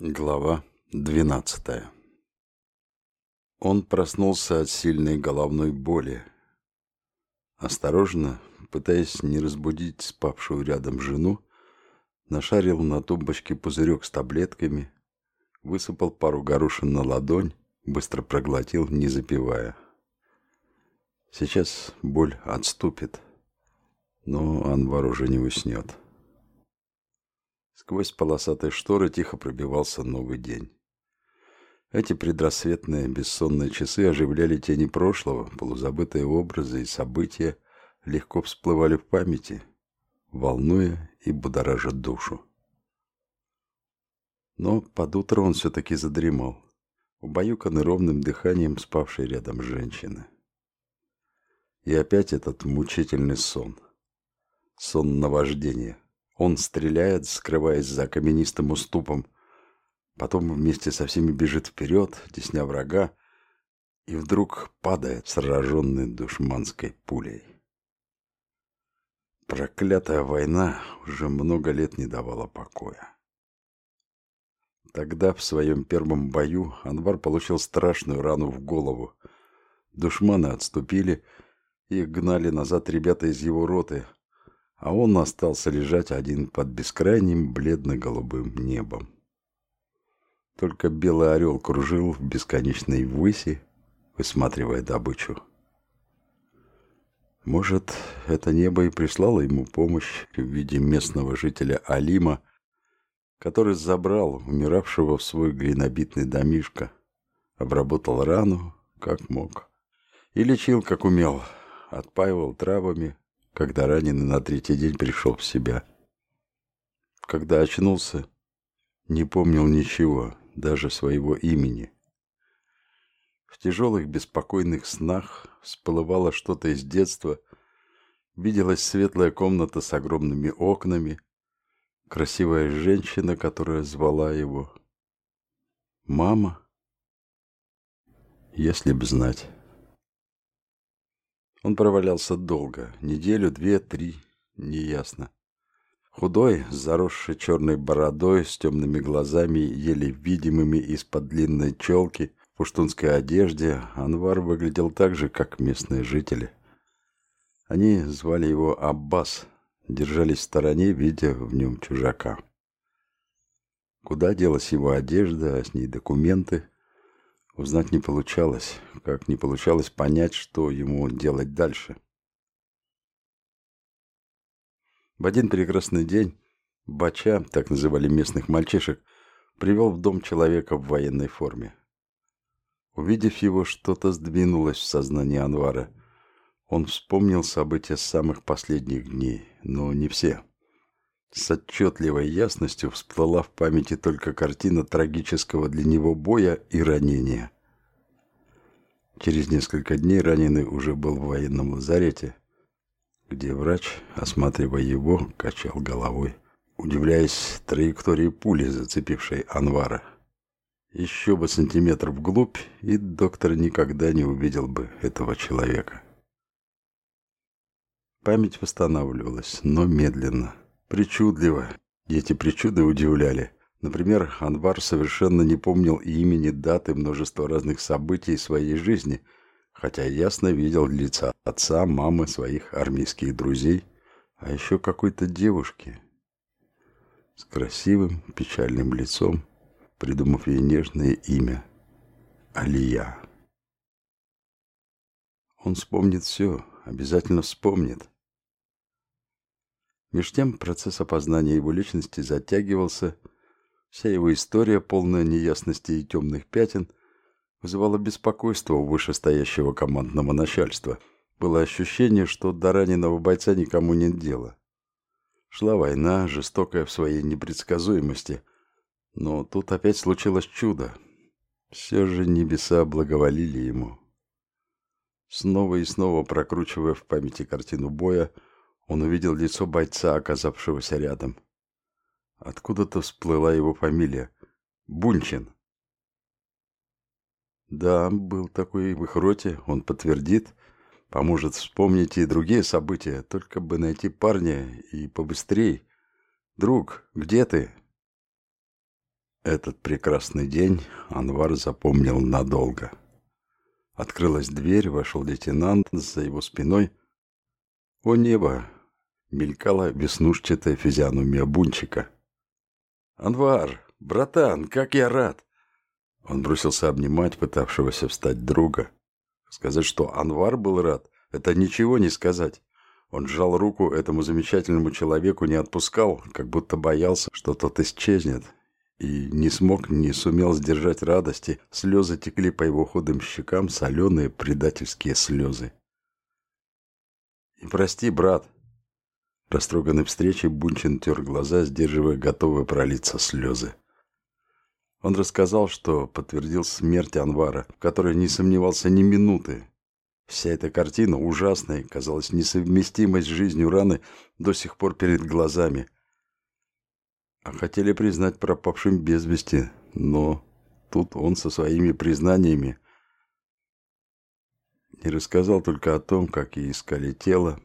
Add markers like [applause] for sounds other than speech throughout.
Глава двенадцатая Он проснулся от сильной головной боли. Осторожно, пытаясь не разбудить спавшую рядом жену, нашарил на тумбочке пузырек с таблетками, высыпал пару горошин на ладонь, быстро проглотил, не запивая. Сейчас боль отступит, но Анвар уже не уснет. Сквозь полосатые шторы тихо пробивался новый день. Эти предрассветные бессонные часы оживляли тени прошлого, полузабытые образы и события легко всплывали в памяти, волнуя и будоража душу. Но под утро он все-таки задремал, убаюканный ровным дыханием спавшей рядом женщины. И опять этот мучительный сон. Сон наваждения. Он стреляет, скрываясь за каменистым уступом. Потом вместе со всеми бежит вперед, тесня врага, и вдруг падает, сраженный душманской пулей. Проклятая война уже много лет не давала покоя. Тогда в своем первом бою Анвар получил страшную рану в голову. Душманы отступили, и гнали назад ребята из его роты, а он остался лежать один под бескрайним бледно-голубым небом. Только белый орел кружил в бесконечной выси, высматривая добычу. Может, это небо и прислало ему помощь в виде местного жителя Алима, который забрал умиравшего в свой глинобитный домишко, обработал рану, как мог, и лечил, как умел, отпаивал травами, когда раненый на третий день пришел в себя. Когда очнулся, не помнил ничего, даже своего имени. В тяжелых беспокойных снах всплывало что-то из детства, виделась светлая комната с огромными окнами, красивая женщина, которая звала его. «Мама?» Если б знать. Он провалялся долго, неделю, две, три, неясно. Худой, заросший черной бородой, с темными глазами, еле видимыми из-под длинной челки, в пуштунской одежде, Анвар выглядел так же, как местные жители. Они звали его Аббас, держались в стороне, видя в нем чужака. Куда делась его одежда, а с ней документы, Узнать не получалось, как не получалось понять, что ему делать дальше. В один прекрасный день Бача, так называли местных мальчишек, привел в дом человека в военной форме. Увидев его, что-то сдвинулось в сознании Анвара. Он вспомнил события самых последних дней, но не все. С отчетливой ясностью всплыла в памяти только картина трагического для него боя и ранения. Через несколько дней раненый уже был в военном лазарете, где врач, осматривая его, качал головой, удивляясь траектории пули, зацепившей Анвара. Еще бы сантиметр вглубь, и доктор никогда не увидел бы этого человека. Память восстанавливалась, но медленно – Причудливо. Эти причуды удивляли. Например, Анвар совершенно не помнил имени, даты, множества разных событий своей жизни, хотя ясно видел лица отца, мамы, своих армейских друзей, а еще какой-то девушки с красивым печальным лицом, придумав ей нежное имя – Алия. Он вспомнит все, обязательно вспомнит – Меж тем процесс опознания его личности затягивался, вся его история, полная неясностей и темных пятен, вызывала беспокойство у вышестоящего командного начальства. Было ощущение, что до раненого бойца никому нет дела. Шла война, жестокая в своей непредсказуемости, но тут опять случилось чудо. Все же небеса благоволили ему. Снова и снова прокручивая в памяти картину боя, он увидел лицо бойца, оказавшегося рядом. Откуда-то всплыла его фамилия. Бунчин. Да, был такой в их роте, он подтвердит, поможет вспомнить и другие события, только бы найти парня и побыстрей. Друг, где ты? Этот прекрасный день Анвар запомнил надолго. Открылась дверь, вошел лейтенант, за его спиной. О небо! Мелькала веснушчатая физиономия Бунчика. «Анвар, братан, как я рад!» Он бросился обнимать пытавшегося встать друга. Сказать, что Анвар был рад, это ничего не сказать. Он сжал руку этому замечательному человеку, не отпускал, как будто боялся, что тот исчезнет. И не смог, не сумел сдержать радости. Слезы текли по его худым щекам, соленые предательские слезы. «И прости, брат!» Растроганный встречей, Бунчин тер глаза, сдерживая готовые пролиться слезы. Он рассказал, что подтвердил смерть Анвара, в которой не сомневался ни минуты, Вся эта картина, ужасная, казалась несовместимой с жизнью раны, до сих пор перед глазами. А хотели признать пропавшим без вести, но тут он со своими признаниями не рассказал только о том, как и искали тело.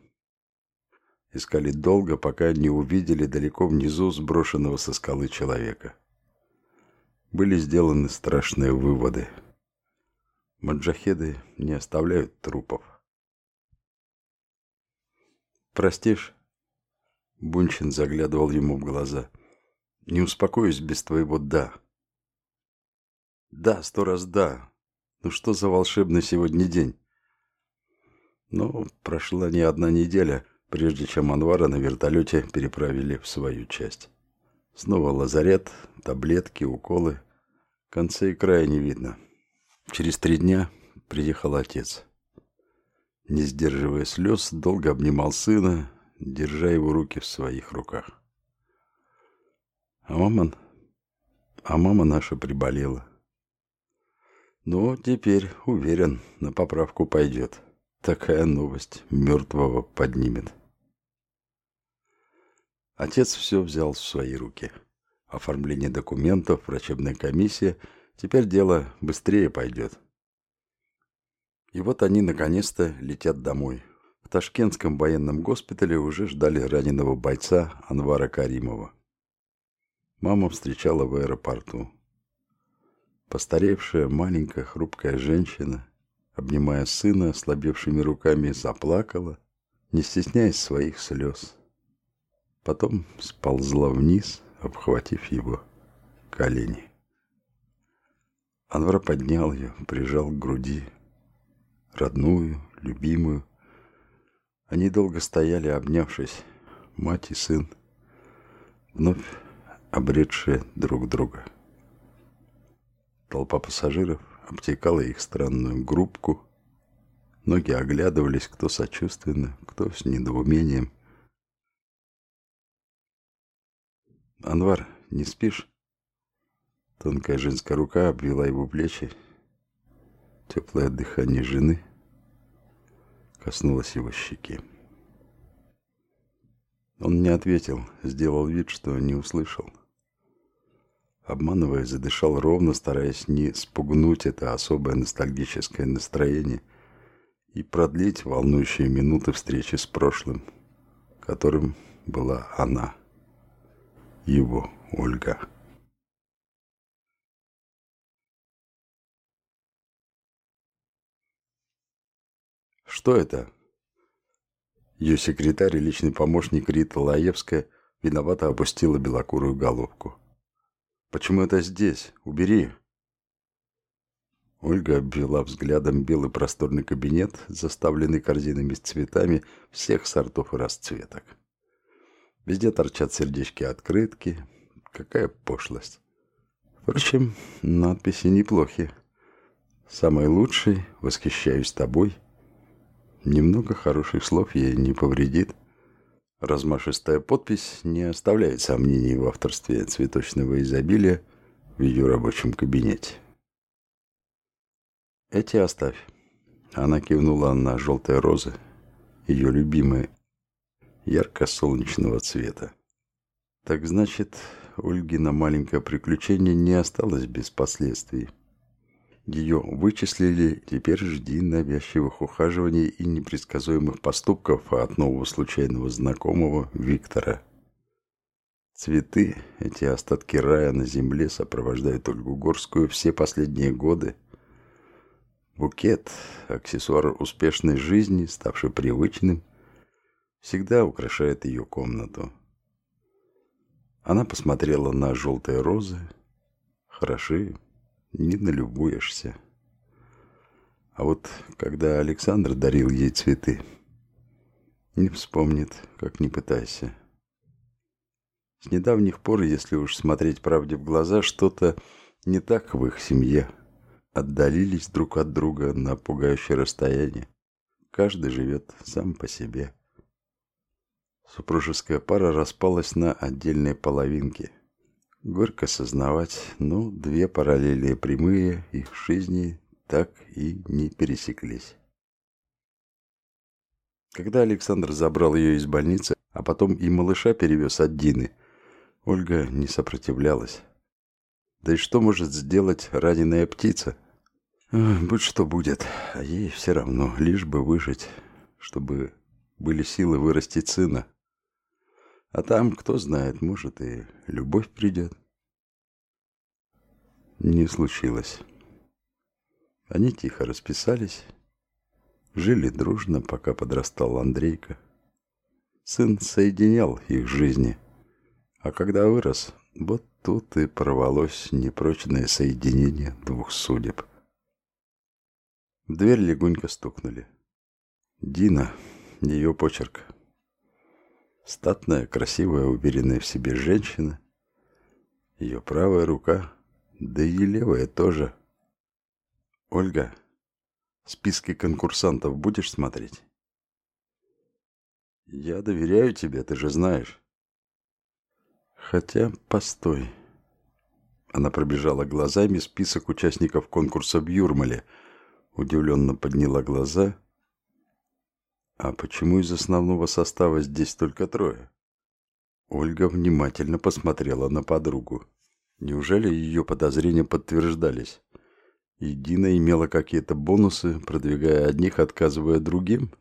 Искали долго, пока не увидели далеко внизу сброшенного со скалы человека. Были сделаны страшные выводы. Маджахеды не оставляют трупов. «Простишь?» Бунчин заглядывал ему в глаза. «Не успокоюсь без твоего «да». «Да, сто раз да. Ну что за волшебный сегодня день?» Но прошла не одна неделя, прежде чем Анвара на вертолете переправили в свою часть. Снова лазарет, таблетки, уколы. Конца и края не видно. Через три дня приехал отец. Не сдерживая слез, долго обнимал сына, держа его руки в своих руках. А мама... А мама наша приболела. Но теперь, уверен, на поправку пойдет. Такая новость мертвого поднимет. Отец все взял в свои руки. Оформление документов, врачебная комиссия — Теперь дело быстрее пойдет. И вот они наконец-то летят домой. В Ташкентском военном госпитале уже ждали раненого бойца Анвара Каримова. Мама встречала в аэропорту. Постаревшая, маленькая, хрупкая женщина, обнимая сына ослабевшими руками, заплакала, не стесняясь своих слез. Потом сползла вниз, обхватив его колени. Анвар поднял ее, прижал к груди. Родную, любимую. Они долго стояли, обнявшись, мать и сын, вновь обретшие друг друга. Толпа пассажиров обтекала их странную группку. Ноги оглядывались, кто сочувственно, кто с недоумением. «Анвар, не спишь?» Тонкая женская рука обвела его плечи. Теплое дыхание жены коснулось его щеки. Он не ответил, сделал вид, что не услышал. Обманывая, задышал ровно, стараясь не спугнуть это особое ностальгическое настроение и продлить волнующие минуты встречи с прошлым, которым была она, его Ольга. Что это? Ее секретарь и личный помощник Рита Лаевская виновато опустила белокурую головку. Почему это здесь? Убери. Ольга обвела взглядом белый просторный кабинет, заставленный корзинами с цветами всех сортов и расцветок. Везде торчат сердечки-открытки. Какая пошлость. Впрочем, надписи неплохи. Самый лучший, восхищаюсь тобой — Немного хороших слов ей не повредит. Размашистая подпись не оставляет сомнений в авторстве цветочного изобилия в ее рабочем кабинете. Эти оставь. Она кивнула на желтые розы, ее любимые, ярко-солнечного цвета. Так значит, Ольгина маленькое приключение не осталось без последствий. Ее вычислили, теперь жди навязчивых ухаживаний и непредсказуемых поступков от нового случайного знакомого Виктора. Цветы, эти остатки рая на земле, сопровождают Ольгу Горскую все последние годы. Букет, аксессуар успешной жизни, ставший привычным, всегда украшает ее комнату. Она посмотрела на желтые розы. Хороши, не налюбуешься. А вот когда Александр дарил ей цветы, не вспомнит, как не пытайся. С недавних пор, если уж смотреть правде в глаза, что-то не так в их семье. Отдалились друг от друга на пугающее расстояние. Каждый живет сам по себе. Супружеская пара распалась на отдельные половинки. Горько сознавать, но две параллели прямые их жизни так и не пересеклись. Когда Александр забрал ее из больницы, а потом и малыша перевез от Дины, Ольга не сопротивлялась. Да и что может сделать раненая птица? Будь что будет, а ей все равно, лишь бы выжить, чтобы были силы вырастить сына. А там, кто знает, может и любовь придет. Не случилось. Они тихо расписались, жили дружно, пока подрастал Андрейка. Сын соединял их жизни – а когда вырос, вот тут и порвалось непрочное соединение двух судеб. В дверь легонько стукнули. Дина, ее почерк. Статная, красивая, уверенная в себе женщина. Ее правая рука, да и левая тоже. Ольга, списки конкурсантов будешь смотреть? Я доверяю тебе, ты же знаешь. Хотя, постой. Она пробежала глазами список участников конкурса в Юрмале, удивленно подняла глаза. А почему из основного состава здесь только трое? Ольга внимательно посмотрела на подругу. Неужели ее подозрения подтверждались? И Дина имела какие-то бонусы, продвигая одних, отказывая другим?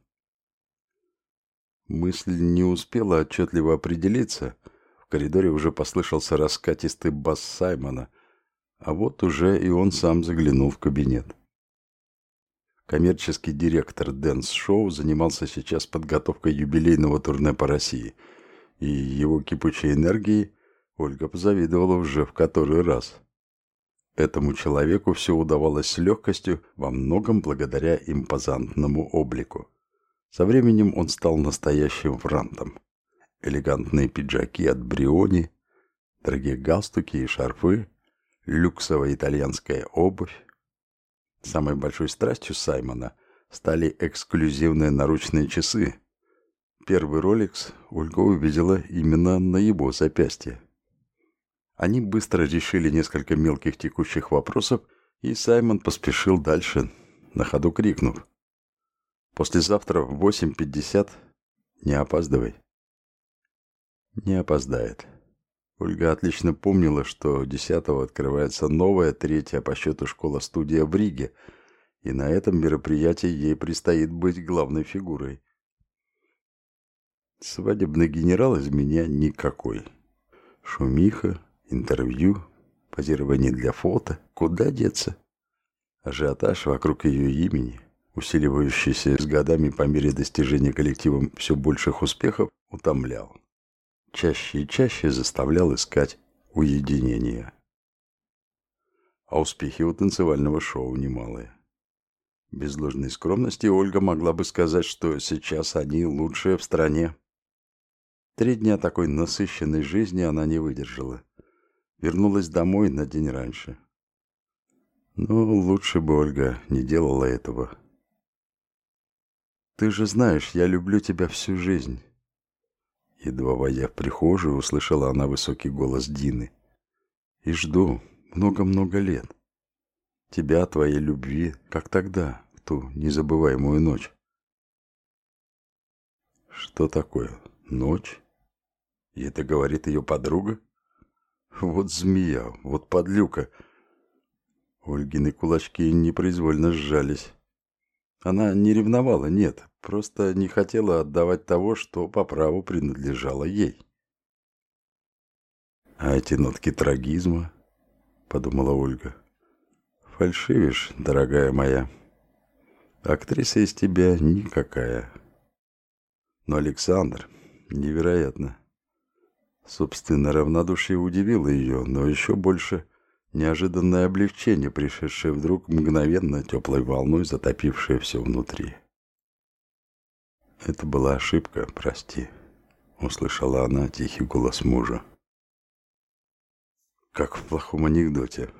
Мысль не успела отчетливо определиться – в коридоре уже послышался раскатистый бас Саймона, а вот уже и он сам заглянул в кабинет. Коммерческий директор Дэнс Шоу занимался сейчас подготовкой юбилейного турне по России, и его кипучей энергии Ольга позавидовала уже в который раз. Этому человеку все удавалось с легкостью, во многом благодаря импозантному облику. Со временем он стал настоящим франтом элегантные пиджаки от Бриони, дорогие галстуки и шарфы, люксовая итальянская обувь. Самой большой страстью Саймона стали эксклюзивные наручные часы. Первый Rolex Ольга увидела именно на его запястье. Они быстро решили несколько мелких текущих вопросов, и Саймон поспешил дальше, на ходу крикнув. «Послезавтра в 8.50 не опаздывай». Не опоздает. Ольга отлично помнила, что 10-го открывается новая, третья по счету школа-студия в Риге, и на этом мероприятии ей предстоит быть главной фигурой. Свадебный генерал из меня никакой. Шумиха, интервью, позирование для фото. Куда деться? Ажиотаж вокруг ее имени, усиливающийся с годами по мере достижения коллективом все больших успехов, утомлял чаще и чаще заставлял искать уединения. А успехи у танцевального шоу немалые. Без ложной скромности Ольга могла бы сказать, что сейчас они лучшие в стране. Три дня такой насыщенной жизни она не выдержала. Вернулась домой на день раньше. Но лучше бы Ольга не делала этого. «Ты же знаешь, я люблю тебя всю жизнь. Едва войдя в прихожую, услышала она высокий голос Дины. «И жду много-много лет. Тебя, твоей любви, как тогда, в ту незабываемую ночь». «Что такое? Ночь?» И это говорит ее подруга? Вот змея, вот подлюка. Ольгины кулачки непроизвольно сжались. Она не ревновала, нет, просто не хотела отдавать того, что по праву принадлежало ей. А эти нотки трагизма, подумала Ольга. Фальшивишь, дорогая моя. Актриса из тебя никакая. Но Александр, невероятно. Собственно, равнодушие удивило ее, но еще больше неожиданное облегчение, пришедшее вдруг мгновенно теплой волной, затопившее все внутри. «Это была ошибка, прости», — услышала она тихий голос мужа. Как в плохом анекдоте.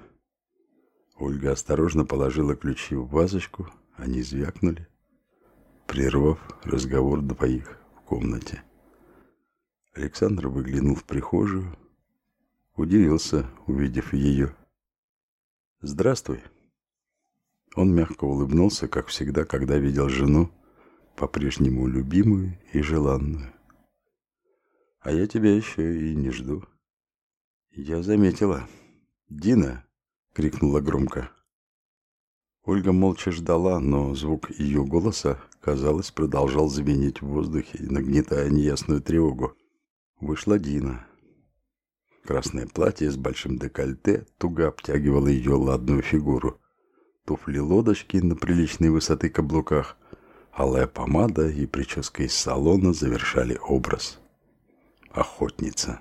Ольга осторожно положила ключи в вазочку, они звякнули, прервав разговор двоих в комнате. Александр выглянул в прихожую, удивился, увидев ее. «Здравствуй». Он мягко улыбнулся, как всегда, когда видел жену, по-прежнему любимую и желанную. «А я тебя еще и не жду». «Я заметила. Дина!» — крикнула громко. Ольга молча ждала, но звук ее голоса, казалось, продолжал звенеть в воздухе, нагнетая неясную тревогу. Вышла Дина. Красное платье с большим декольте туго обтягивало ее ладную фигуру. Туфли-лодочки на приличной высоты каблуках, алая помада и прическа из салона завершали образ. Охотница.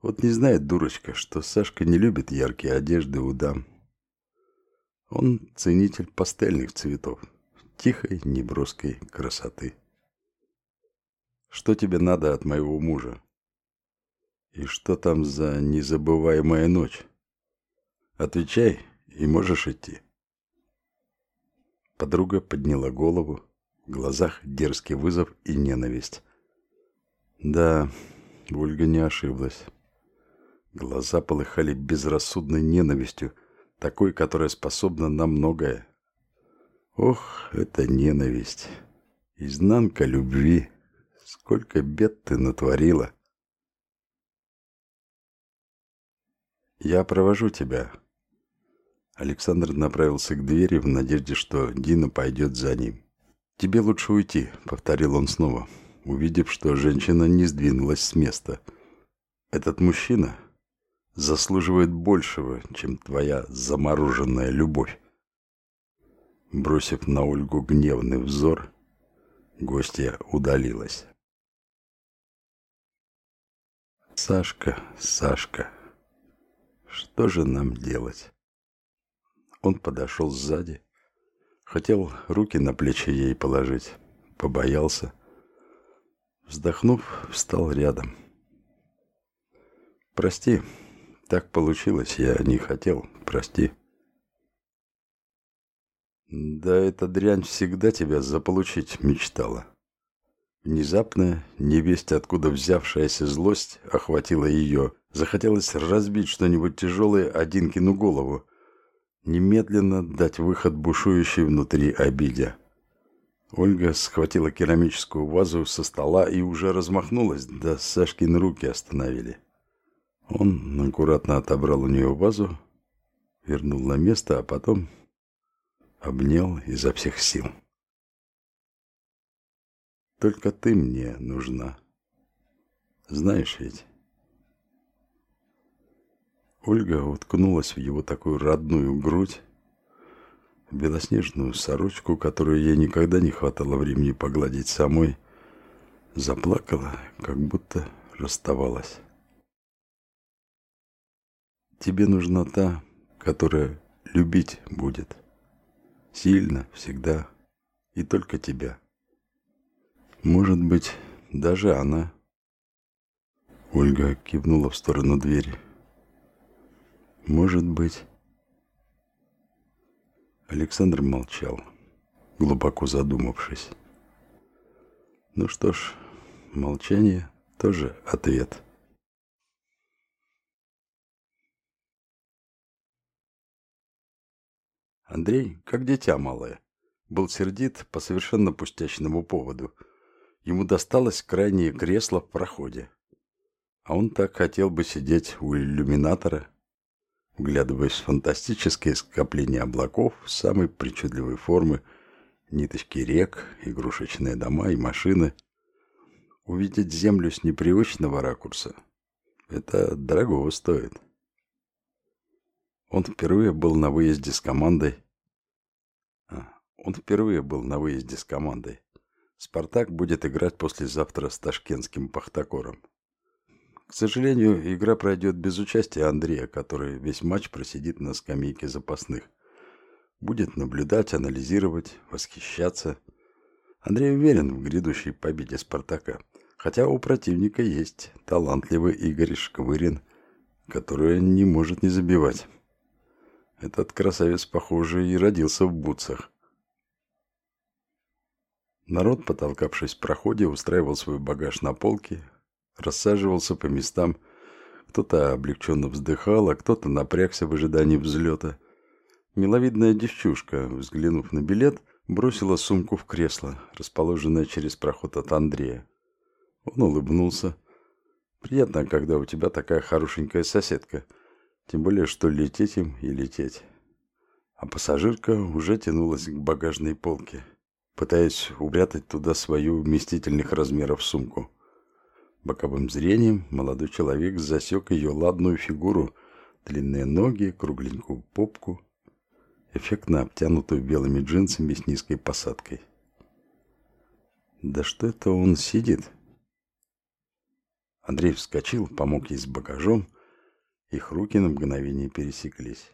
Вот не знает дурочка, что Сашка не любит яркие одежды у дам. Он ценитель пастельных цветов, тихой, неброской красоты. Что тебе надо от моего мужа? И что там за незабываемая ночь? Отвечай, и можешь идти. Подруга подняла голову, в глазах дерзкий вызов и ненависть. Да, Ольга не ошиблась. Глаза полыхали безрассудной ненавистью, такой, которая способна на многое. Ох, это ненависть. Изнанка любви. Сколько бед ты натворила. Я провожу тебя. Александр направился к двери в надежде, что Дина пойдет за ним. Тебе лучше уйти, повторил он снова, увидев, что женщина не сдвинулась с места. Этот мужчина заслуживает большего, чем твоя замороженная любовь. Бросив на Ольгу гневный взор, гостья удалилась. Сашка, Сашка, что же нам делать? Он подошел сзади, хотел руки на плечи ей положить, побоялся. Вздохнув, встал рядом. Прости, так получилось, я не хотел, прости. Да эта дрянь всегда тебя заполучить мечтала. Внезапно, невесть откуда взявшаяся злость охватила ее. Захотелось разбить что-нибудь тяжелое Одинкину голову. Немедленно дать выход бушующей внутри обиде. Ольга схватила керамическую вазу со стола и уже размахнулась, да Сашкины руки остановили. Он аккуратно отобрал у нее вазу, вернул на место, а потом обнял изо всех сил. Только ты мне нужна. Знаешь ведь? Ольга уткнулась в его такую родную грудь, белоснежную сорочку, которую ей никогда не хватало времени погладить самой, заплакала, как будто расставалась. Тебе нужна та, которая любить будет. Сильно, всегда. И только тебя. Может быть, даже она. Ольга кивнула в сторону двери. Может быть. Александр молчал, глубоко задумавшись. Ну что ж, молчание тоже ответ. Андрей, как дитя малое, был сердит по совершенно пустячному поводу – Ему досталось крайнее кресло в проходе. А он так хотел бы сидеть у иллюминатора, вглядываясь в фантастические скопления облаков самой причудливой формы, ниточки рек, игрушечные дома и машины, увидеть Землю с непривычного ракурса, Это дорогого стоит. Он впервые был на выезде с командой. А, он впервые был на выезде с командой. «Спартак» будет играть послезавтра с ташкентским «Пахтакором». К сожалению, игра пройдет без участия Андрея, который весь матч просидит на скамейке запасных. Будет наблюдать, анализировать, восхищаться. Андрей уверен в грядущей победе «Спартака». Хотя у противника есть талантливый Игорь Шквырин, который не может не забивать. Этот красавец, похоже, и родился в бутсах. Народ, потолкавшись в проходе, устраивал свой багаж на полке, рассаживался по местам. Кто-то облегченно вздыхал, а кто-то напрягся в ожидании взлета. Миловидная девчушка, взглянув на билет, бросила сумку в кресло, расположенное через проход от Андрея. Он улыбнулся. Приятно, когда у тебя такая хорошенькая соседка. Тем более, что лететь им и лететь. А пассажирка уже тянулась к багажной полке, пытаясь упрятать туда свою вместительных размеров сумку. Боковым зрением молодой человек засек ее ладную фигуру, длинные ноги, кругленькую попку, эффектно обтянутую белыми джинсами с низкой посадкой. Да что это он сидит? Андрей вскочил, помог ей с багажом. Их руки на мгновение пересеклись.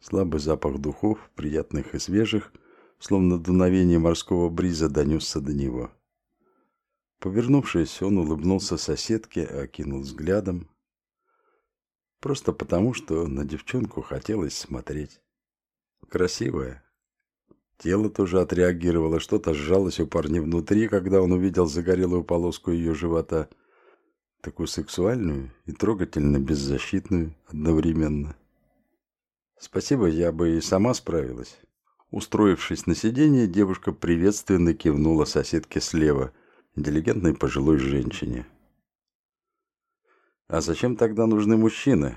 Слабый запах духов, приятных и свежих, словно дуновение морского бриза, донесся до него. Повернувшись, он улыбнулся соседке, окинул взглядом. Просто потому, что на девчонку хотелось смотреть. Красивая, Тело тоже отреагировало, что-то сжалось у парня внутри, когда он увидел загорелую полоску ее живота. Такую сексуальную и трогательно беззащитную одновременно. Спасибо, я бы и сама справилась. Устроившись на сиденье, девушка приветственно кивнула соседке слева, интеллигентной пожилой женщине. «А зачем тогда нужны мужчины?»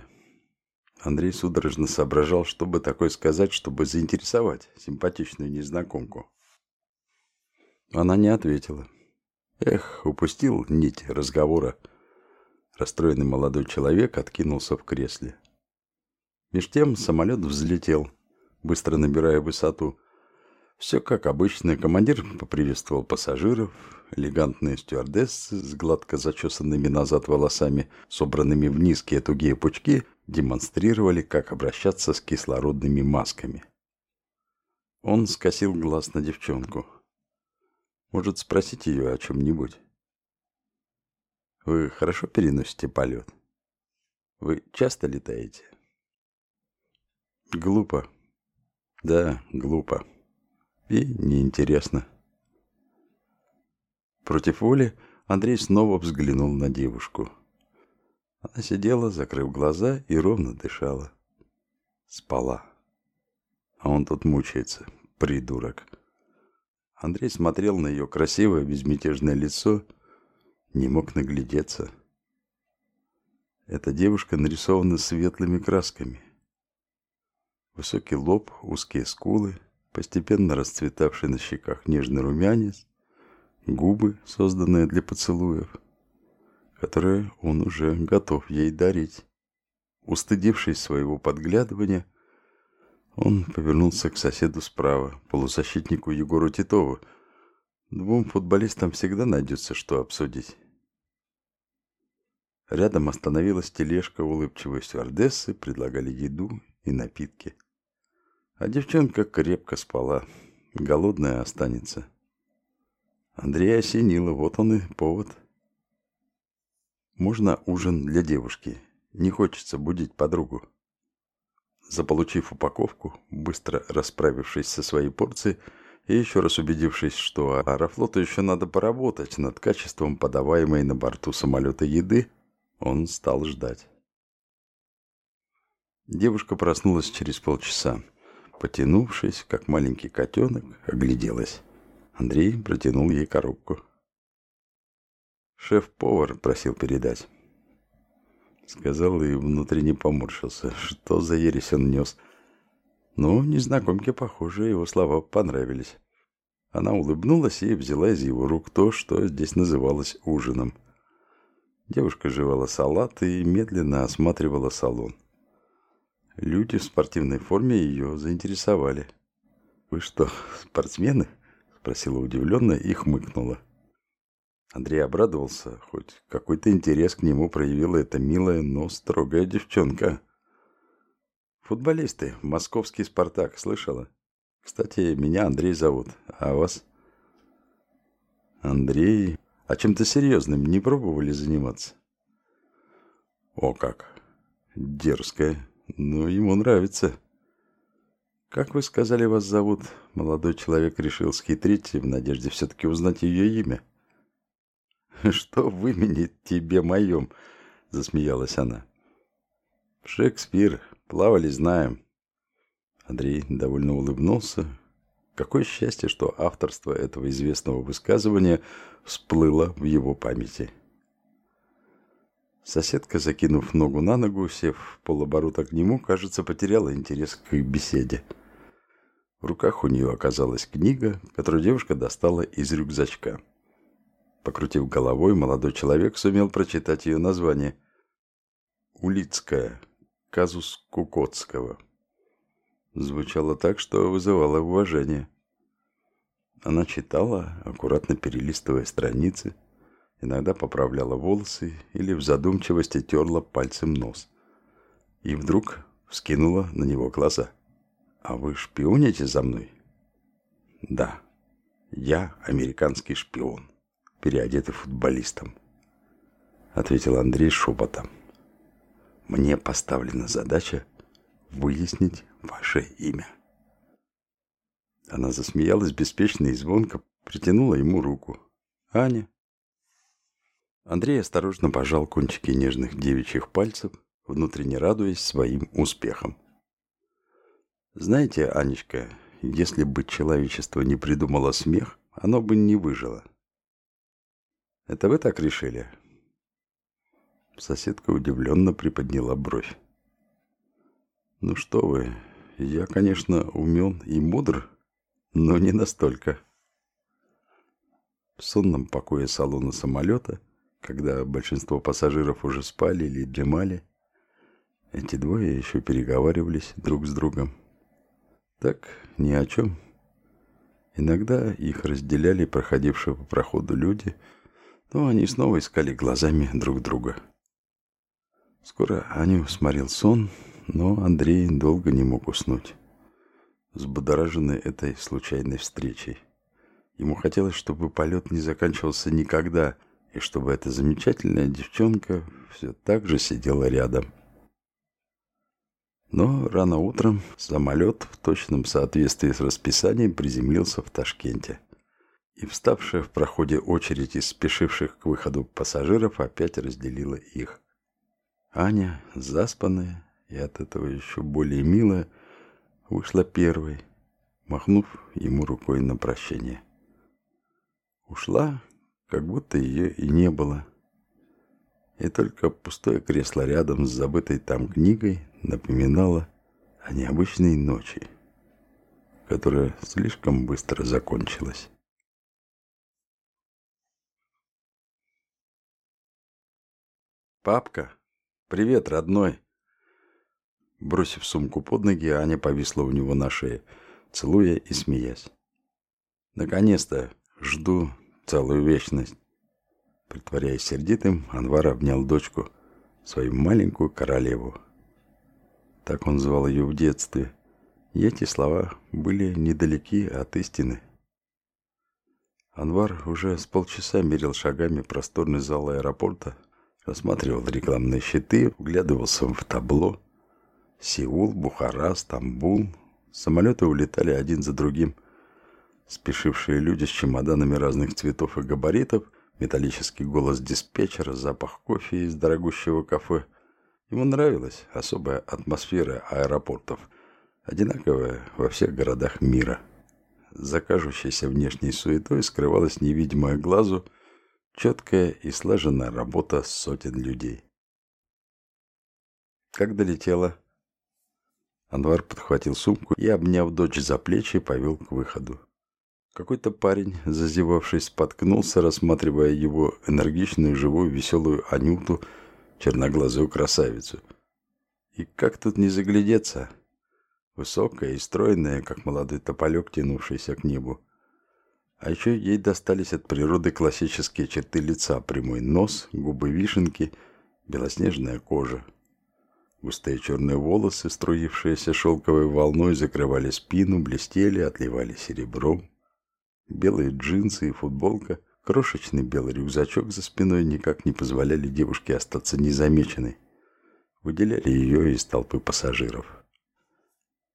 Андрей судорожно соображал, что бы такое сказать, чтобы заинтересовать симпатичную незнакомку. Она не ответила. Эх, упустил нить разговора. Расстроенный молодой человек откинулся в кресле. Меж тем самолет взлетел, быстро набирая высоту. Все как обычно. Командир поприветствовал пассажиров. Элегантные стюардессы с гладко зачесанными назад волосами, собранными в низкие тугие пучки, демонстрировали, как обращаться с кислородными масками. Он скосил глаз на девчонку. Может, спросить ее о чем-нибудь? Вы хорошо переносите полет? Вы часто летаете? Глупо. Да, глупо. И неинтересно. Против воли Андрей снова взглянул на девушку. Она сидела, закрыв глаза, и ровно дышала. Спала. А он тут мучается, придурок. Андрей смотрел на ее красивое, безмятежное лицо, не мог наглядеться. Эта девушка нарисована светлыми красками. Высокий лоб, узкие скулы, постепенно расцветавший на щеках нежный румянец, губы, созданные для поцелуев — которое он уже готов ей дарить. Устыдившись своего подглядывания, он повернулся к соседу справа, полузащитнику Егору Титову. Двум футболистам всегда найдется, что обсудить. Рядом остановилась тележка улыбчивой стюардессы, предлагали еду и напитки. А девчонка крепко спала, голодная останется. Андрея осенило, вот он и повод. Можно ужин для девушки. Не хочется будить подругу. Заполучив упаковку, быстро расправившись со своей порцией и еще раз убедившись, что Аэрофлоту еще надо поработать над качеством подаваемой на борту самолета еды, он стал ждать. Девушка проснулась через полчаса. Потянувшись, как маленький котенок, огляделась. Андрей протянул ей коробку. Шеф-повар просил передать. Сказал и внутренне поморщился. Что за ересь он нес? Но незнакомке, похоже, его слова понравились. Она улыбнулась и взяла из его рук то, что здесь называлось ужином. Девушка жевала салат и медленно осматривала салон. Люди в спортивной форме ее заинтересовали. «Вы что, спортсмены?» – спросила удивленно и хмыкнула. Андрей обрадовался, хоть какой-то интерес к нему проявила эта милая, но строгая девчонка. «Футболисты, московский «Спартак», слышала? Кстати, меня Андрей зовут, а вас?» «Андрей, а чем-то серьезным не пробовали заниматься?» «О как! Дерзкая, но ему нравится». «Как вы сказали, вас зовут?» Молодой человек решил схитрить в надежде все-таки узнать ее имя. [laughs] «Что в имени тебе моем?» — засмеялась она. «Шекспир. Плавали, знаем». Андрей довольно улыбнулся. Какое счастье, что авторство этого известного высказывания всплыло в его памяти. Соседка, закинув ногу на ногу, сев в полоборота к нему, кажется, потеряла интерес к беседе. В руках у нее оказалась книга, которую девушка достала из рюкзачка. Покрутив головой, молодой человек сумел прочитать ее название. «Улицкая. Казус Кукотского». Звучало так, что вызывало уважение. Она читала, аккуратно перелистывая страницы, иногда поправляла волосы или в задумчивости терла пальцем нос. И вдруг вскинула на него глаза. «А вы шпионите за мной?» «Да, я американский шпион, переодетый футболистом», ответил Андрей шепотом. «Мне поставлена задача выяснить ваше имя». Она засмеялась беспечно и звонко, притянула ему руку. «Аня». Андрей осторожно пожал кончики нежных девичьих пальцев, внутренне радуясь своим успехам. Знаете, Анечка, если бы человечество не придумало смех, оно бы не выжило. Это вы так решили? Соседка удивленно приподняла бровь. Ну что вы, я, конечно, умен и мудр, но не настолько. В сонном покое салона самолета, когда большинство пассажиров уже спали или дремали, эти двое еще переговаривались друг с другом. Так, ни о чем. Иногда их разделяли проходившие по проходу люди, но они снова искали глазами друг друга. Скоро Аню сморил сон, но Андрей долго не мог уснуть, взбудораженный этой случайной встречей. Ему хотелось, чтобы полет не заканчивался никогда, и чтобы эта замечательная девчонка все так же сидела рядом. Но рано утром самолет в точном соответствии с расписанием приземлился в Ташкенте. И вставшая в проходе очередь из спешивших к выходу пассажиров опять разделила их. Аня, заспанная и от этого еще более милая, вышла первой, махнув ему рукой на прощение. Ушла, как будто ее и не было. И только пустое кресло рядом с забытой там книгой напоминала о необычной ночи, которая слишком быстро закончилась. «Папка, привет, родной!» Бросив сумку под ноги, Аня повисла у него на шее, целуя и смеясь. «Наконец-то! Жду целую вечность!» Притворяясь сердитым, Анвар обнял дочку, свою маленькую королеву, так он звал ее в детстве. И эти слова были недалеки от истины. Анвар уже с полчаса мерил шагами просторный зал аэропорта, рассматривал рекламные щиты, вглядывался в табло. Сеул, Бухара, Стамбул. Самолеты улетали один за другим. Спешившие люди с чемоданами разных цветов и габаритов, металлический голос диспетчера, запах кофе из дорогущего кафе – Ему нравилась особая атмосфера аэропортов, одинаковая во всех городах мира. За кажущейся внешней суетой скрывалась невидимая глазу четкая и слаженная работа сотен людей. Как долетела? Анвар подхватил сумку и, обняв дочь за плечи, повел к выходу. Какой-то парень, зазевавшись, споткнулся, рассматривая его энергичную, живую, веселую Анюту, черноглазую красавицу. И как тут не заглядеться? Высокая и стройная, как молодой тополек, тянувшийся к небу. А еще ей достались от природы классические черты лица. Прямой нос, губы вишенки, белоснежная кожа. Густые черные волосы, струившиеся шелковой волной, закрывали спину, блестели, отливали серебром. Белые джинсы и футболка, крошечный белый рюкзачок за спиной никак не позволяли девушке остаться незамеченной. Выделяли ее из толпы пассажиров.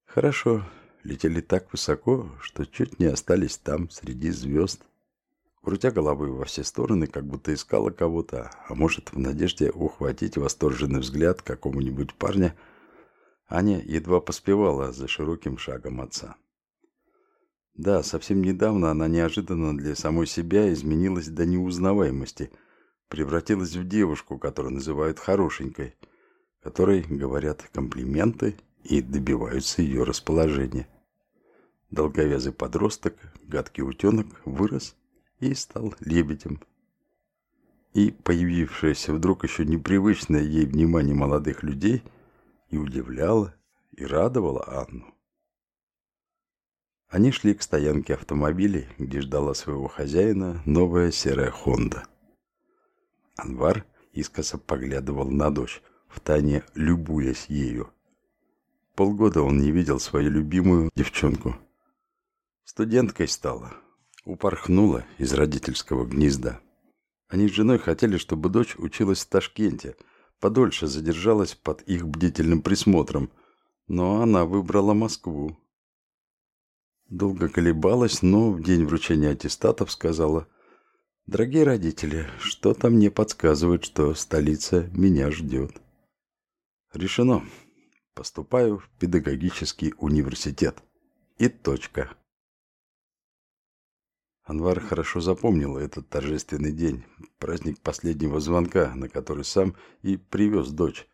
Хорошо, летели так высоко, что чуть не остались там, среди звезд. Крутя головой во все стороны, как будто искала кого-то, а может, в надежде ухватить восторженный взгляд какому-нибудь парня, Аня едва поспевала за широким шагом отца. Да, совсем недавно она неожиданно для самой себя изменилась до неузнаваемости, превратилась в девушку, которую называют хорошенькой, которой говорят комплименты и добиваются ее расположения. Долговязый подросток, гадкий утенок, вырос и стал лебедем. И появившееся вдруг еще непривычное ей внимание молодых людей и удивляло, и радовало Анну. Они шли к стоянке автомобилей, где ждала своего хозяина новая серая «Хонда». Анвар искоса поглядывал на дочь, втайне любуясь ею. Полгода он не видел свою любимую девчонку. Студенткой стала. Упорхнула из родительского гнезда. Они с женой хотели, чтобы дочь училась в Ташкенте, подольше задержалась под их бдительным присмотром, но она выбрала Москву. Долго колебалась, но в день вручения аттестатов сказала, «Дорогие родители, что-то мне подсказывает, что столица меня ждет». Решено. Поступаю в педагогический университет. И точка. Анвар хорошо запомнил этот торжественный день, праздник последнего звонка, на который сам и привез дочь.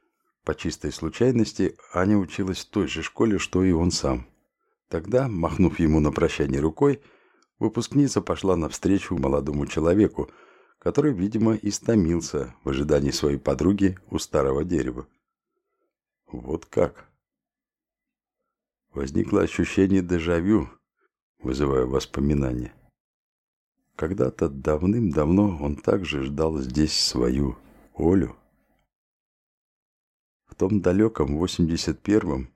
По чистой случайности Аня училась в той же школе, что и он сам. Тогда, махнув ему на прощание рукой, выпускница пошла навстречу молодому человеку, который, видимо, истомился в ожидании своей подруги у старого дерева. Вот как. Возникло ощущение дежавю, вызывая воспоминания. Когда-то давным-давно он также ждал здесь свою Олю. В том далеком 81-м,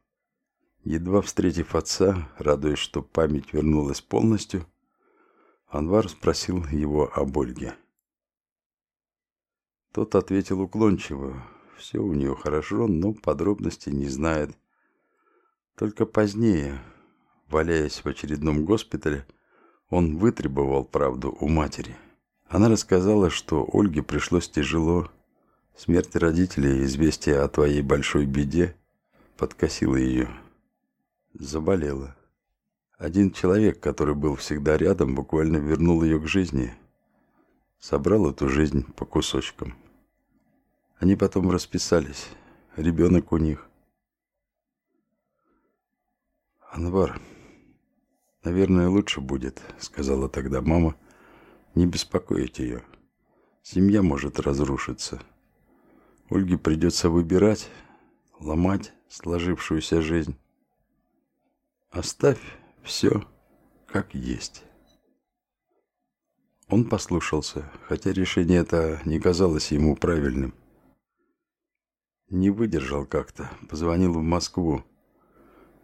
едва встретив отца, радуясь, что память вернулась полностью, Анвар спросил его об Ольге. Тот ответил уклончиво, все у нее хорошо, но подробностей не знает. Только позднее, валяясь в очередном госпитале, он вытребовал правду у матери. Она рассказала, что Ольге пришлось тяжело. Смерть родителей, известие о твоей большой беде подкосило ее. Заболела. Один человек, который был всегда рядом, буквально вернул ее к жизни. Собрал эту жизнь по кусочкам. Они потом расписались. Ребенок у них. Анвар, наверное, лучше будет, сказала тогда мама, не беспокоить ее. Семья может разрушиться. Ольге придется выбирать, ломать сложившуюся жизнь. Оставь все как есть. Он послушался, хотя решение это не казалось ему правильным. Не выдержал как-то. Позвонил в Москву.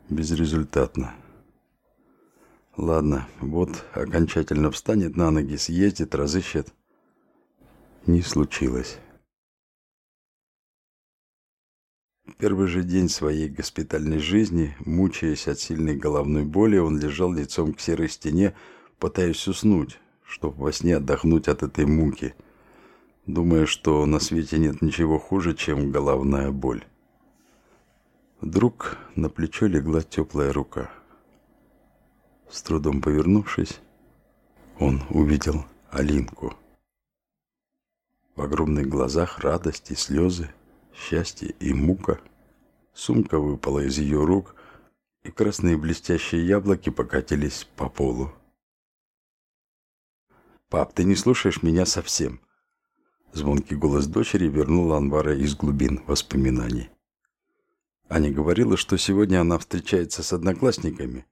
Безрезультатно. Ладно, вот окончательно встанет на ноги, съездит, разыщет. Не случилось. Первый же день своей госпитальной жизни, мучаясь от сильной головной боли, он лежал лицом к серой стене, пытаясь уснуть, чтобы во сне отдохнуть от этой муки – думая, что на свете нет ничего хуже, чем головная боль. Вдруг на плечо легла теплая рука. С трудом повернувшись, он увидел Алинку. В огромных глазах радость и слезы, счастье и мука. Сумка выпала из ее рук, и красные блестящие яблоки покатились по полу. «Пап, ты не слушаешь меня совсем!» Звонкий голос дочери вернул Анвара из глубин воспоминаний. Аня говорила, что сегодня она встречается с одноклассниками.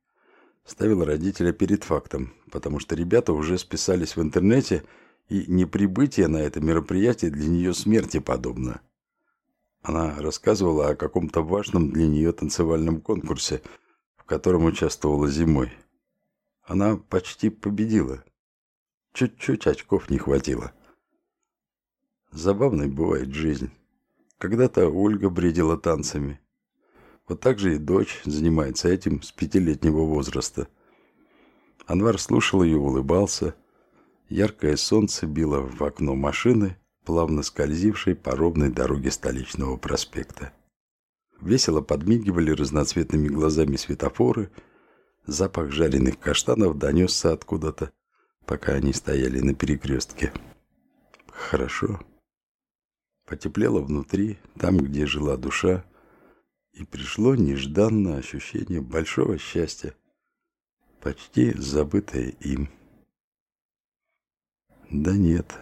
Ставила родителя перед фактом, потому что ребята уже списались в интернете, и неприбытие на это мероприятие для нее смерти подобно. Она рассказывала о каком-то важном для нее танцевальном конкурсе, в котором участвовала зимой. Она почти победила. Чуть-чуть очков не хватило. Забавной бывает жизнь. Когда-то Ольга бредила танцами. Вот так же и дочь занимается этим с пятилетнего возраста. Анвар слушал ее, улыбался. Яркое солнце било в окно машины, плавно скользившей по ровной дороге столичного проспекта. Весело подмигивали разноцветными глазами светофоры. Запах жареных каштанов донесся откуда-то, пока они стояли на перекрестке. Хорошо. Потеплело внутри, там, где жила душа, и пришло нежданное ощущение большого счастья, почти забытое им. Да нет,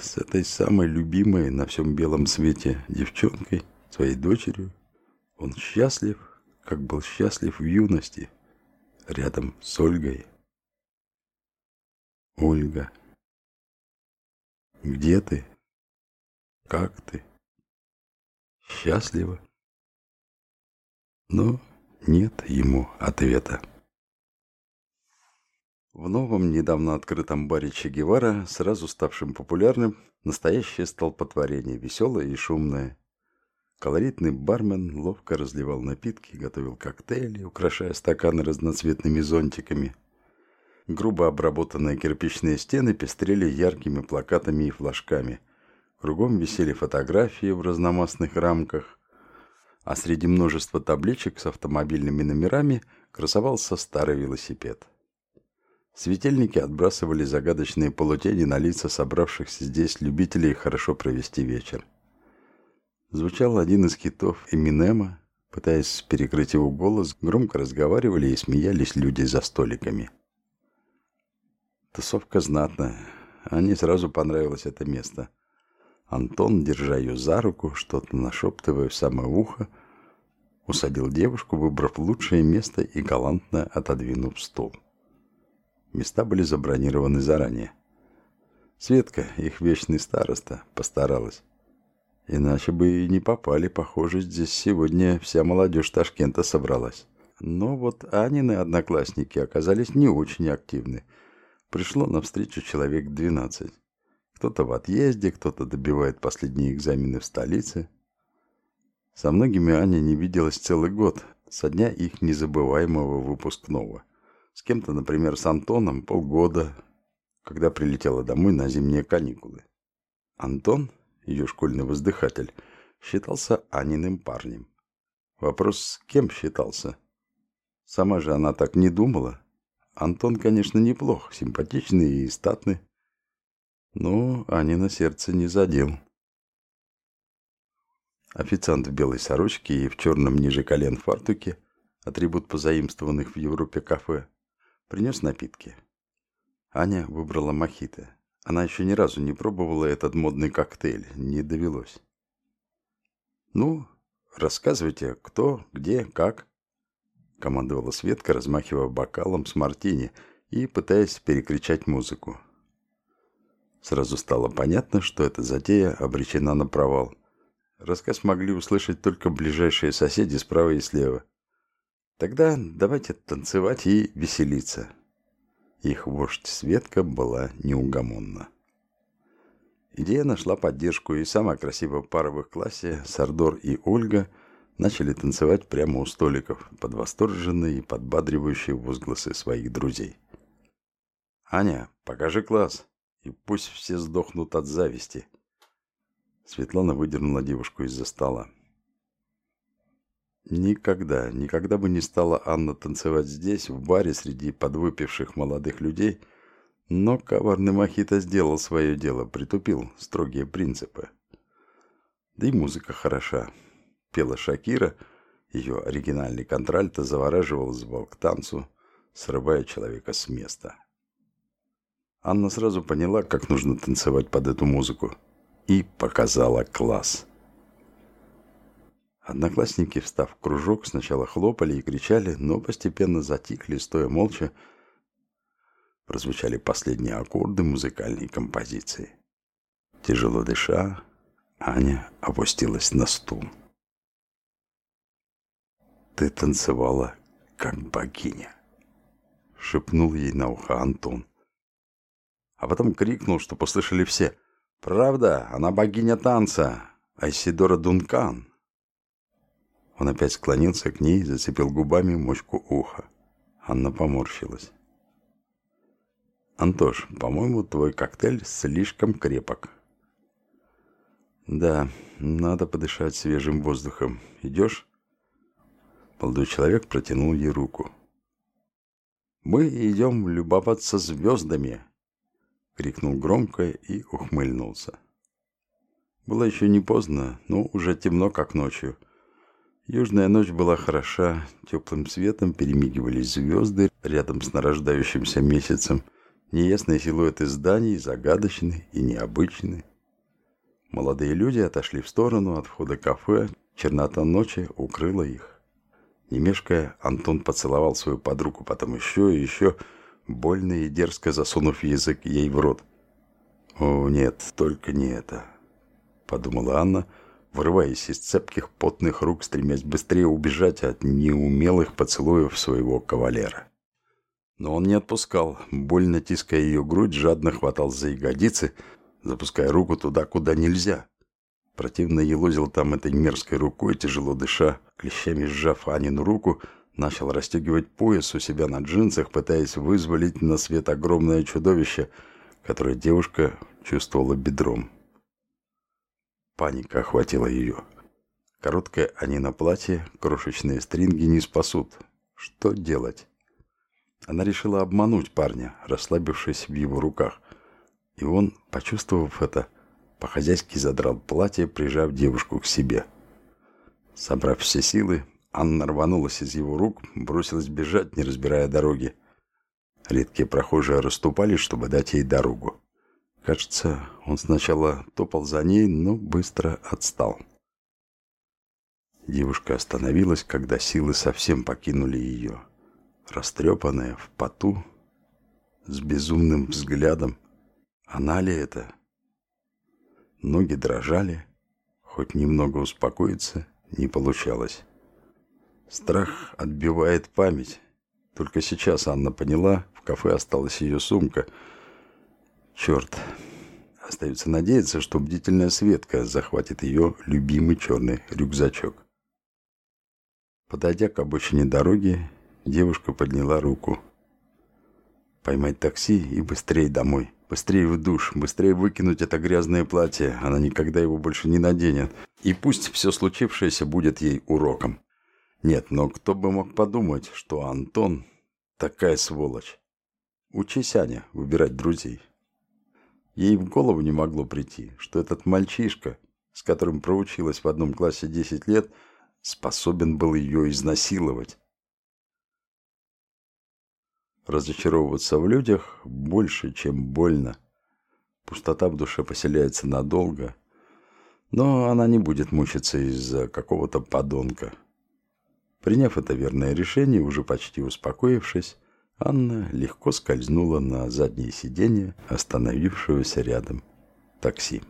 с этой самой любимой на всем белом свете девчонкой, своей дочерью, он счастлив, как был счастлив в юности, рядом с Ольгой. Ольга, где ты? Как ты? Счастлива? Но нет ему ответа. В новом, недавно открытом баре Че Гевара, сразу ставшим популярным, настоящее столпотворение, веселое и шумное. Колоритный бармен ловко разливал напитки, готовил коктейли, украшая стаканы разноцветными зонтиками. Грубо обработанные кирпичные стены пестрели яркими плакатами и флажками – Кругом висели фотографии в разномастных рамках, а среди множества табличек с автомобильными номерами красовался старый велосипед. Светильники отбрасывали загадочные полутени на лица собравшихся здесь любителей хорошо провести вечер. Звучал один из хитов Эминема, пытаясь перекрыть его голос, громко разговаривали и смеялись люди за столиками. Тусовка знатная, а мне сразу понравилось это место – Антон, держа ее за руку, что-то нашептывая в самое ухо, усадил девушку, выбрав лучшее место и галантно отодвинув стол. Места были забронированы заранее. Светка, их вечный староста, постаралась. Иначе бы и не попали, похоже, здесь сегодня вся молодежь Ташкента собралась. Но вот Анины одноклассники оказались не очень активны. Пришло навстречу человек двенадцать. Кто-то в отъезде, кто-то добивает последние экзамены в столице. Со многими Аня не виделась целый год, со дня их незабываемого выпускного. С кем-то, например, с Антоном, полгода, когда прилетела домой на зимние каникулы. Антон, ее школьный воздыхатель, считался Аниным парнем. Вопрос, с кем считался? Сама же она так не думала. Антон, конечно, неплох, симпатичный и статный. Но Ани на сердце не задел. Официант в белой сорочке и в черном ниже колен фартуке, атрибут позаимствованных в Европе кафе, принес напитки. Аня выбрала мохито. Она еще ни разу не пробовала этот модный коктейль, не довелось. «Ну, рассказывайте, кто, где, как», — командовала Светка, размахивая бокалом с мартини и пытаясь перекричать музыку. Сразу стало понятно, что эта затея обречена на провал. Рассказ могли услышать только ближайшие соседи справа и слева. Тогда давайте танцевать и веселиться. Их вождь Светка была неугомонна. Идея нашла поддержку, и сама красивая пара в их классе, Сардор и Ольга, начали танцевать прямо у столиков, под восторженные и подбадривающие возгласы своих друзей. «Аня, покажи класс!» и пусть все сдохнут от зависти. Светлана выдернула девушку из-за стола. Никогда, никогда бы не стала Анна танцевать здесь, в баре, среди подвыпивших молодых людей, но коварный Мохито сделал свое дело, притупил строгие принципы. Да и музыка хороша. Пела Шакира, ее оригинальный контральто завораживал звал к танцу, срывая человека с места. Анна сразу поняла, как нужно танцевать под эту музыку. И показала класс. Одноклассники, встав в кружок, сначала хлопали и кричали, но постепенно затихли, стоя молча. Прозвучали последние аккорды музыкальной композиции. Тяжело дыша, Аня опустилась на стул. «Ты танцевала, как богиня», — шепнул ей на ухо Антон. А потом крикнул, что послышали все. «Правда, она богиня танца, Айсидора Дункан». Он опять склонился к ней и зацепил губами мочку уха. Анна поморщилась. «Антош, по-моему, твой коктейль слишком крепок», «Да, надо подышать свежим воздухом. Идешь?» Молодой человек протянул ей руку. «Мы идем любоваться звездами!» Крикнул громко и ухмыльнулся. Было еще не поздно, но уже темно, как ночью. Южная ночь была хороша, теплым светом перемигивались звезды рядом с нарождающимся месяцем. Неясные силуэты зданий загадочны и необычны. Молодые люди отошли в сторону от входа кафе, чернота ночи укрыла их. Не мешкая, Антон поцеловал свою подругу, потом еще и еще, больно и дерзко засунув язык ей в рот. «О, нет, только не это», — подумала Анна, вырываясь из цепких потных рук, стремясь быстрее убежать от неумелых поцелуев своего кавалера. Но он не отпускал, больно тиская ее грудь, жадно хватал за ягодицы — запуская руку туда, куда нельзя. Противно елозил там этой мерзкой рукой, тяжело дыша, клещами сжав Анину руку, начал расстегивать пояс у себя на джинсах, пытаясь вызволить на свет огромное чудовище, которое девушка чувствовала бедром. Паника охватила ее. Короткое Анина платье, крошечные стринги не спасут. Что делать? Она решила обмануть парня, расслабившись в его руках. И он, почувствовав это, по-хозяйски задрал платье, прижав девушку к себе. Собрав все силы, Анна рванулась из его рук, бросилась бежать, не разбирая дороги. Редкие прохожие расступались, чтобы дать ей дорогу. Кажется, он сначала топал за ней, но быстро отстал. Девушка остановилась, когда силы совсем покинули ее. Растрепанная, в поту, с безумным взглядом, она ли это? Ноги дрожали, хоть немного успокоиться не получалось. Страх отбивает память. Только сейчас Анна поняла, в кафе осталась ее сумка. Черт. Остается надеяться, что бдительная Светка захватит ее любимый черный рюкзачок. Подойдя к обочине дороги, девушка подняла руку. Поймать такси и быстрее домой. Быстрее в душ, быстрее выкинуть это грязное платье. Она никогда его больше не наденет. И пусть все случившееся будет ей уроком. Нет, но кто бы мог подумать, что Антон такая сволочь. Учись, Аня, выбирать друзей. Ей в голову не могло прийти, что этот мальчишка, с которым проучилась в одном классе 10 лет, способен был ее изнасиловать. Разочаровываться в людях больше, чем больно. Пустота в душе поселяется надолго, но она не будет мучиться из-за какого-то подонка. Приняв это верное решение, уже почти успокоившись, Анна легко скользнула на заднее сиденье остановившегося рядом такси.